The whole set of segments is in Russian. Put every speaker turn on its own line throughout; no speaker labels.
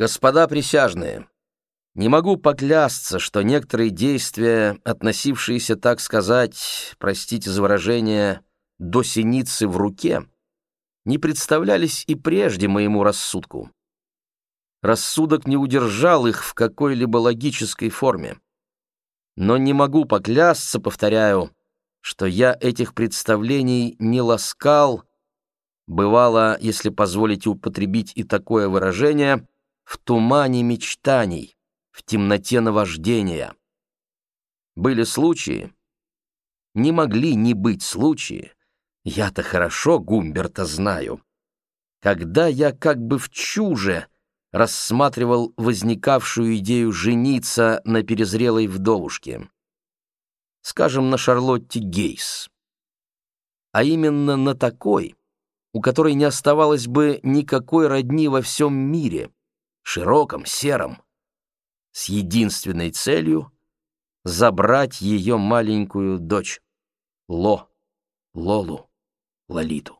Господа присяжные, не могу поклясться, что некоторые действия, относившиеся, так сказать, простите за выражение, до синицы в руке, не представлялись и прежде моему рассудку. Рассудок не удержал их в какой-либо логической форме. Но не могу поклясться, повторяю, что я этих представлений не ласкал, бывало, если позволите употребить и такое выражение, в тумане мечтаний, в темноте наваждения. Были случаи, не могли не быть случаи, я-то хорошо Гумберта знаю, когда я как бы в чуже рассматривал возникавшую идею жениться на перезрелой вдовушке. Скажем, на Шарлотте Гейс. А именно на такой, у которой не оставалось бы никакой родни во всем мире, широком, сером, с единственной целью — забрать ее маленькую дочь, Ло, Лолу, Лолиту.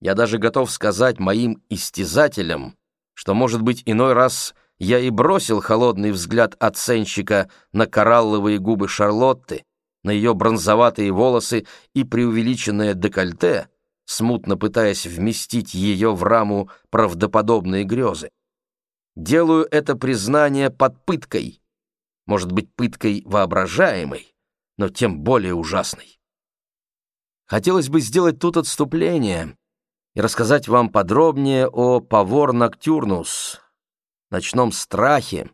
Я даже готов сказать моим истязателям, что, может быть, иной раз я и бросил холодный взгляд оценщика на коралловые губы Шарлотты, на ее бронзоватые волосы и преувеличенное декольте, смутно пытаясь вместить ее в раму правдоподобные грезы. Делаю это признание под пыткой, может быть, пыткой воображаемой, но тем более ужасной. Хотелось бы сделать тут отступление и рассказать вам подробнее о «Павор Ноктюрнус», ночном страхе,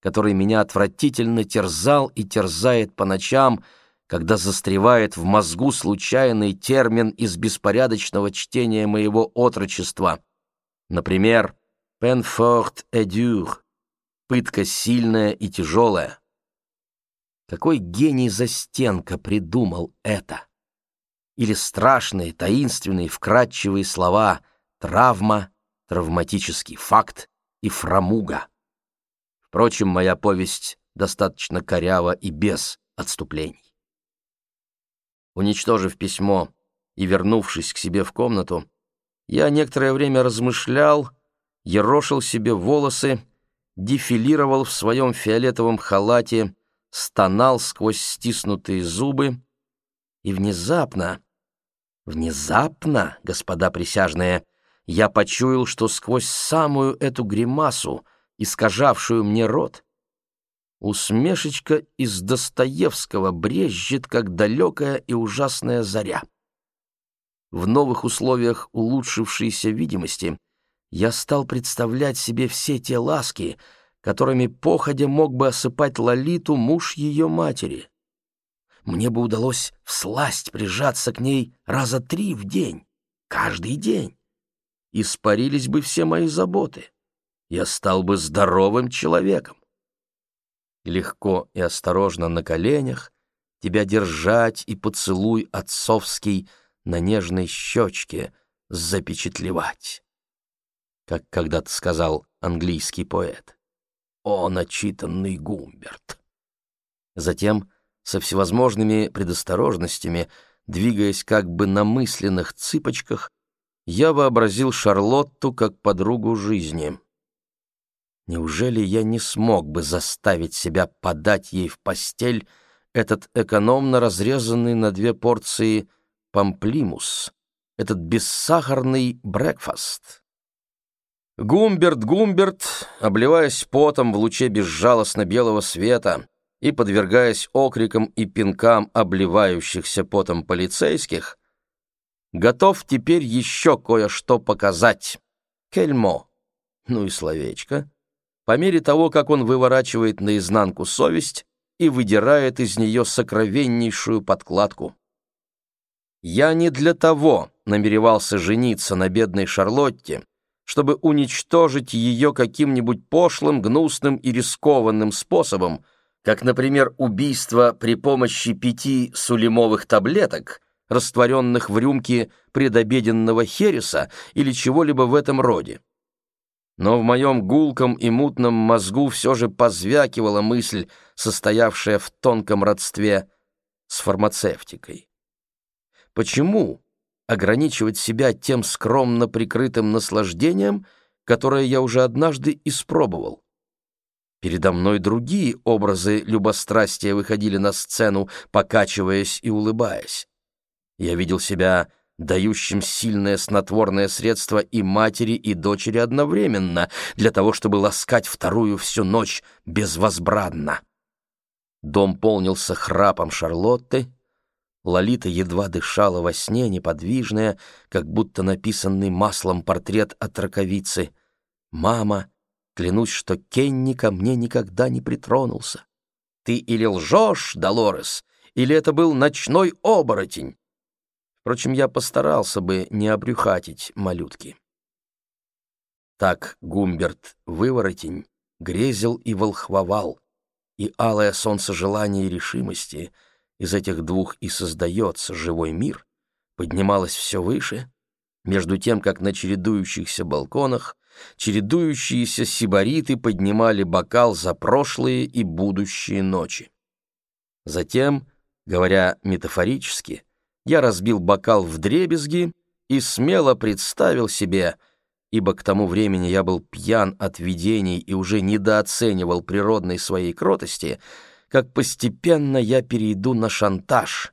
который меня отвратительно терзал и терзает по ночам, когда застревает в мозгу случайный термин из беспорядочного чтения моего отрочества. Например, Пенфорт Эдюр. Пытка сильная и тяжелая. Какой гений застенка придумал это? Или страшные, таинственные, вкрадчивые слова «травма», «травматический факт» и «фрамуга». Впрочем, моя повесть достаточно корява и без отступлений. Уничтожив письмо и вернувшись к себе в комнату, я некоторое время размышлял, ерошил себе волосы, дефилировал в своем фиолетовом халате, стонал сквозь стиснутые зубы, и внезапно, внезапно, господа присяжные, я почуял, что сквозь самую эту гримасу, искажавшую мне рот, усмешечка из Достоевского брежет, как далекая и ужасная заря. В новых условиях улучшившейся видимости — я стал представлять себе все те ласки, которыми походя мог бы осыпать Лолиту муж ее матери. Мне бы удалось всласть прижаться к ней раза три в день, каждый день. Испарились бы все мои заботы. Я стал бы здоровым человеком. Легко и осторожно на коленях тебя держать и поцелуй отцовский на нежной щечке запечатлевать как когда-то сказал английский поэт. О, начитанный Гумберт! Затем, со всевозможными предосторожностями, двигаясь как бы на мысленных цыпочках, я вообразил Шарлотту как подругу жизни. Неужели я не смог бы заставить себя подать ей в постель этот экономно разрезанный на две порции памплимус, этот бессахарный брекфаст? Гумберт, Гумберт, обливаясь потом в луче безжалостно белого света и подвергаясь окрикам и пинкам обливающихся потом полицейских, готов теперь еще кое-что показать. Кельмо. Ну и словечко. По мере того, как он выворачивает наизнанку совесть и выдирает из нее сокровеннейшую подкладку. Я не для того намеревался жениться на бедной Шарлотте, чтобы уничтожить ее каким-нибудь пошлым, гнусным и рискованным способом, как, например, убийство при помощи пяти сулимовых таблеток, растворенных в рюмке предобеденного хереса или чего-либо в этом роде. Но в моем гулком и мутном мозгу все же позвякивала мысль, состоявшая в тонком родстве с фармацевтикой. Почему ограничивать себя тем скромно прикрытым наслаждением, которое я уже однажды испробовал. Передо мной другие образы любострастия выходили на сцену, покачиваясь и улыбаясь. Я видел себя дающим сильное снотворное средство и матери, и дочери одновременно, для того, чтобы ласкать вторую всю ночь безвозбранно. Дом полнился храпом Шарлотты. Лолита едва дышала во сне, неподвижная, как будто написанный маслом портрет от раковицы. Мама, клянусь, что Кенни ко мне никогда не притронулся. Ты или лжешь, Долорес, или это был ночной оборотень. Впрочем, я постарался бы не обрюхатить малютки. Так Гумберт выворотень грезил и волхвовал, и алое солнце желания и решимости из этих двух и создается живой мир, поднималось все выше, между тем, как на чередующихся балконах чередующиеся сибариты поднимали бокал за прошлые и будущие ночи. Затем, говоря метафорически, я разбил бокал в дребезги и смело представил себе, ибо к тому времени я был пьян от видений и уже недооценивал природной своей кротости, как постепенно я перейду на шантаж.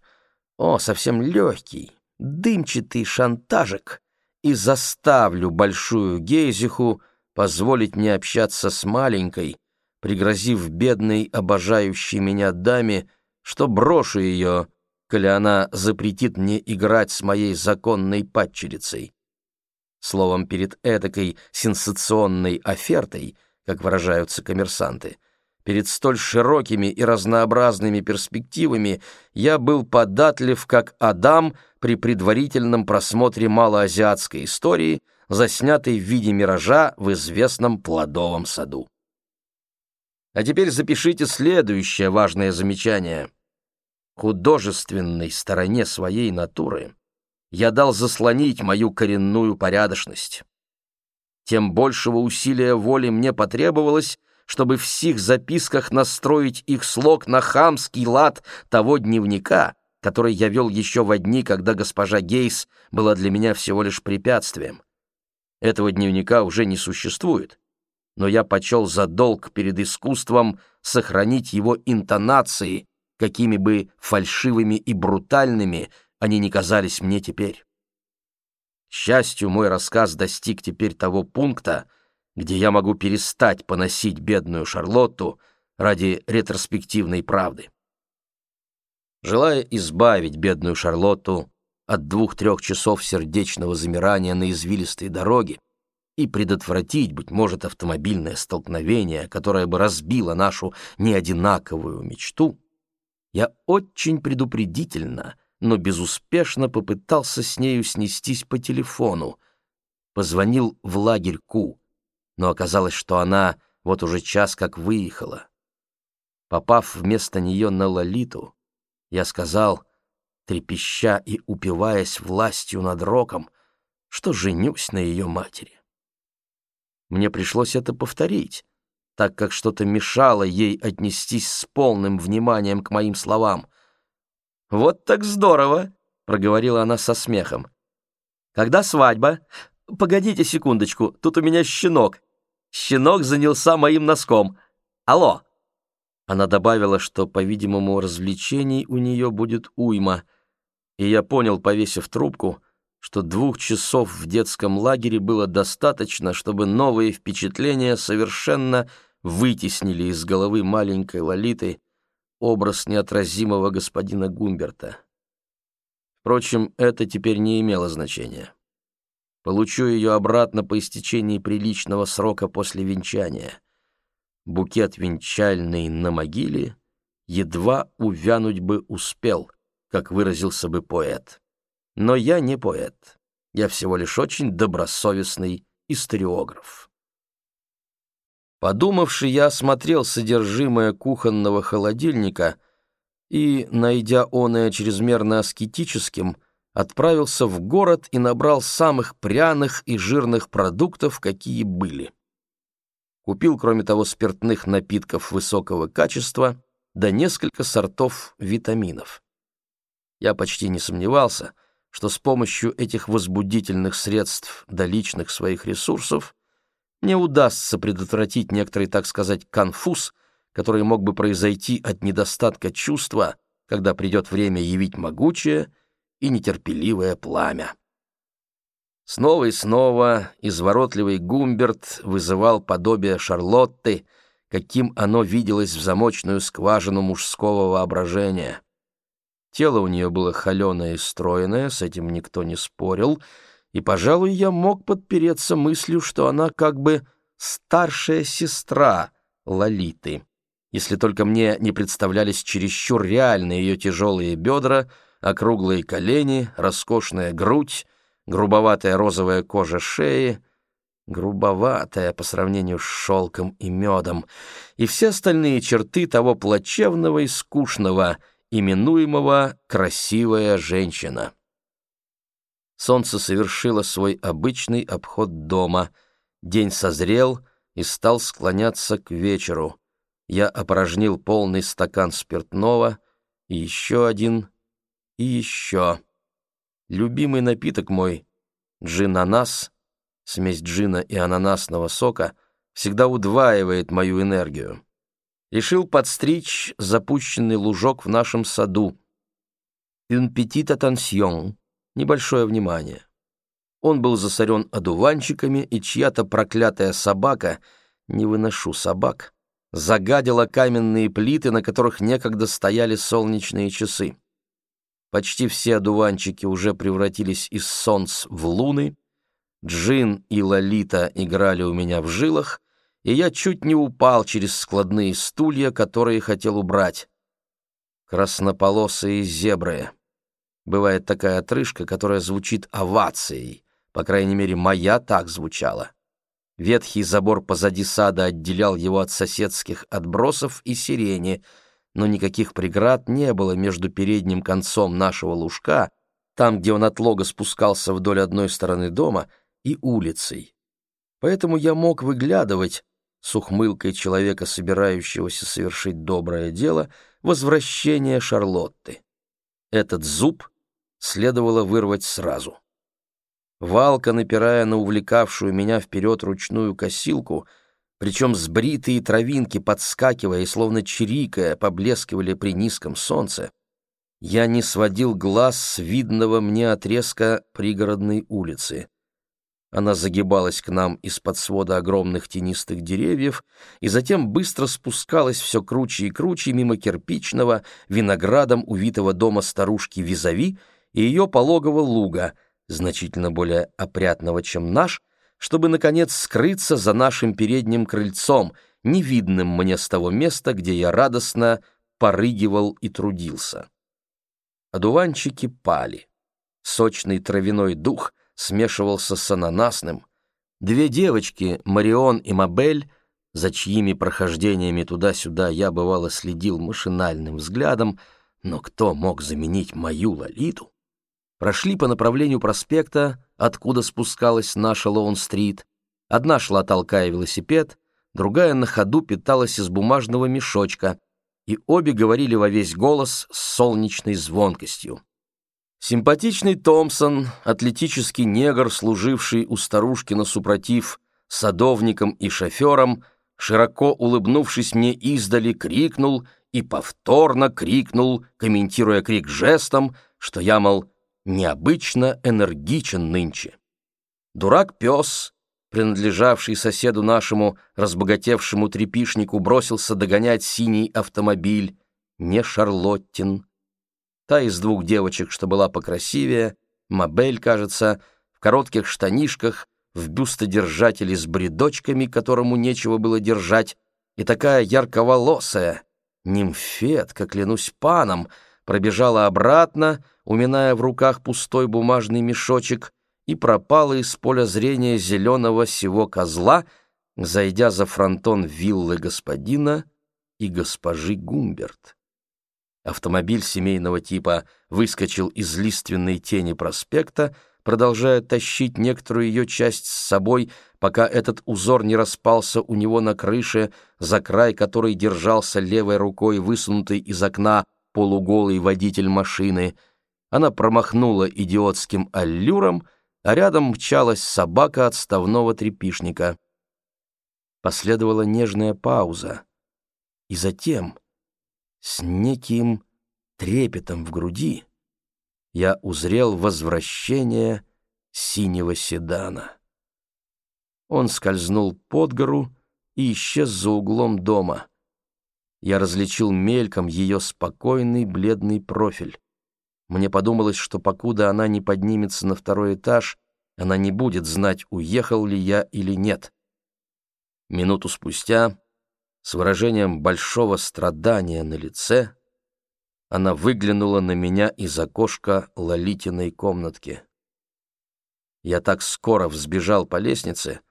О, совсем легкий, дымчатый шантажик, и заставлю большую Гейзиху позволить мне общаться с маленькой, пригрозив бедной, обожающей меня даме, что брошу ее, коли она запретит мне играть с моей законной падчерицей. Словом, перед этакой сенсационной офертой, как выражаются коммерсанты, перед столь широкими и разнообразными перспективами я был податлив, как Адам при предварительном просмотре малоазиатской истории, заснятой в виде миража в известном плодовом саду. А теперь запишите следующее важное замечание — художественной стороне своей натуры я дал заслонить мою коренную порядочность. Тем большего усилия воли мне потребовалось, чтобы в сих записках настроить их слог на хамский лад того дневника, который я вел еще во дни, когда госпожа Гейс была для меня всего лишь препятствием. Этого дневника уже не существует, но я почел за долг перед искусством сохранить его интонации какими бы фальшивыми и брутальными они ни казались мне теперь. К счастью, мой рассказ достиг теперь того пункта, где я могу перестать поносить бедную Шарлотту ради ретроспективной правды. Желая избавить бедную Шарлотту от двух-трех часов сердечного замирания на извилистой дороге и предотвратить, быть может, автомобильное столкновение, которое бы разбило нашу неодинаковую мечту, я очень предупредительно, но безуспешно попытался с нею снестись по телефону. Позвонил в лагерь Ку, но оказалось, что она вот уже час как выехала. Попав вместо нее на Лолиту, я сказал, трепеща и упиваясь властью над роком, что женюсь на ее матери. Мне пришлось это повторить, так как что-то мешало ей отнестись с полным вниманием к моим словам. «Вот так здорово!» — проговорила она со смехом. «Когда свадьба? Погодите секундочку, тут у меня щенок. Щенок занялся моим носком. Алло!» Она добавила, что, по-видимому, развлечений у нее будет уйма, и я понял, повесив трубку, что двух часов в детском лагере было достаточно, чтобы новые впечатления совершенно вытеснили из головы маленькой Лолиты образ неотразимого господина Гумберта. Впрочем, это теперь не имело значения. Получу ее обратно по истечении приличного срока после венчания. Букет венчальный на могиле едва увянуть бы успел, как выразился бы поэт. Но я не поэт. Я всего лишь очень добросовестный историограф. Подумавши, я осмотрел содержимое кухонного холодильника и, найдя оное чрезмерно аскетическим, отправился в город и набрал самых пряных и жирных продуктов, какие были. Купил, кроме того, спиртных напитков высокого качества, да несколько сортов витаминов. Я почти не сомневался, что с помощью этих возбудительных средств до личных своих ресурсов мне удастся предотвратить некоторый, так сказать, конфуз, который мог бы произойти от недостатка чувства, когда придет время явить могучее и нетерпеливое пламя. Снова и снова изворотливый Гумберт вызывал подобие Шарлотты, каким оно виделось в замочную скважину мужского воображения. Тело у нее было холеное и стройное, с этим никто не спорил, и, пожалуй, я мог подпереться мыслью, что она как бы старшая сестра Лолиты, если только мне не представлялись чересчур реальные ее тяжелые бедра, округлые колени, роскошная грудь, грубоватая розовая кожа шеи, грубоватая по сравнению с шелком и медом, и все остальные черты того плачевного и скучного, именуемого «красивая женщина». Солнце совершило свой обычный обход дома, день созрел и стал склоняться к вечеру. Я опорожнил полный стакан спиртного, и еще один, и еще. Любимый напиток мой — джин-ананас, смесь джина и ананасного сока, всегда удваивает мою энергию. Решил подстричь запущенный лужок в нашем саду. «Une petite attention» — небольшое внимание. Он был засорен одуванчиками, и чья-то проклятая собака, не выношу собак, загадила каменные плиты, на которых некогда стояли солнечные часы. Почти все одуванчики уже превратились из солнц в луны. Джин и Лолита играли у меня в жилах, и я чуть не упал через складные стулья, которые хотел убрать. Краснополосые зебры. Бывает такая отрыжка, которая звучит овацией. По крайней мере, моя так звучала. Ветхий забор позади сада отделял его от соседских отбросов и сирени — но никаких преград не было между передним концом нашего лужка, там, где он от лога спускался вдоль одной стороны дома, и улицей. Поэтому я мог выглядывать, с ухмылкой человека, собирающегося совершить доброе дело, возвращение Шарлотты. Этот зуб следовало вырвать сразу. Валка, напирая на увлекавшую меня вперед ручную косилку, — причем сбритые травинки, подскакивая и словно чирикая, поблескивали при низком солнце, я не сводил глаз с видного мне отрезка пригородной улицы. Она загибалась к нам из-под свода огромных тенистых деревьев и затем быстро спускалась все круче и круче мимо кирпичного, виноградом увитого дома старушки Визави и ее пологого луга, значительно более опрятного, чем наш, чтобы, наконец, скрыться за нашим передним крыльцом, невидным мне с того места, где я радостно порыгивал и трудился. Одуванчики пали. Сочный травяной дух смешивался с ананасным. Две девочки, Марион и Мабель, за чьими прохождениями туда-сюда я, бывало, следил машинальным взглядом, но кто мог заменить мою Лолиту? Прошли по направлению проспекта, откуда спускалась наша Лоун-стрит. Одна шла, толкая велосипед, другая на ходу питалась из бумажного мешочка, и обе говорили во весь голос с солнечной звонкостью. Симпатичный Томпсон, атлетический негр, служивший у старушки на супротив садовником и шофером, широко улыбнувшись мне издали, крикнул и повторно крикнул, комментируя крик жестом, что я, мол, необычно энергичен нынче. Дурак-пес, принадлежавший соседу нашему разбогатевшему трепишнику, бросился догонять синий автомобиль, не Шарлоттин. Та из двух девочек, что была покрасивее, Мабель, кажется, в коротких штанишках, в бюстодержателе с бредочками, которому нечего было держать, и такая ярковолосая, нимфетка, клянусь паном, пробежала обратно, уминая в руках пустой бумажный мешочек, и пропала из поля зрения зеленого сего козла, зайдя за фронтон виллы господина и госпожи Гумберт. Автомобиль семейного типа выскочил из лиственной тени проспекта, продолжая тащить некоторую ее часть с собой, пока этот узор не распался у него на крыше, за край которой держался левой рукой высунутый из окна полуголый водитель машины — она промахнула идиотским аллюром, а рядом мчалась собака отставного трепишника. Последовала нежная пауза. И затем, с неким трепетом в груди, я узрел возвращение синего седана. Он скользнул под гору и исчез за углом дома. Я различил мельком ее спокойный бледный профиль. Мне подумалось, что покуда она не поднимется на второй этаж, она не будет знать, уехал ли я или нет. Минуту спустя, с выражением большого страдания на лице, она выглянула на меня из окошка Лолитиной комнатки. Я так скоро взбежал по лестнице,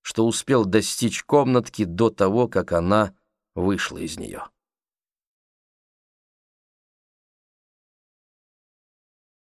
что успел достичь комнатки до того, как она вышла из нее.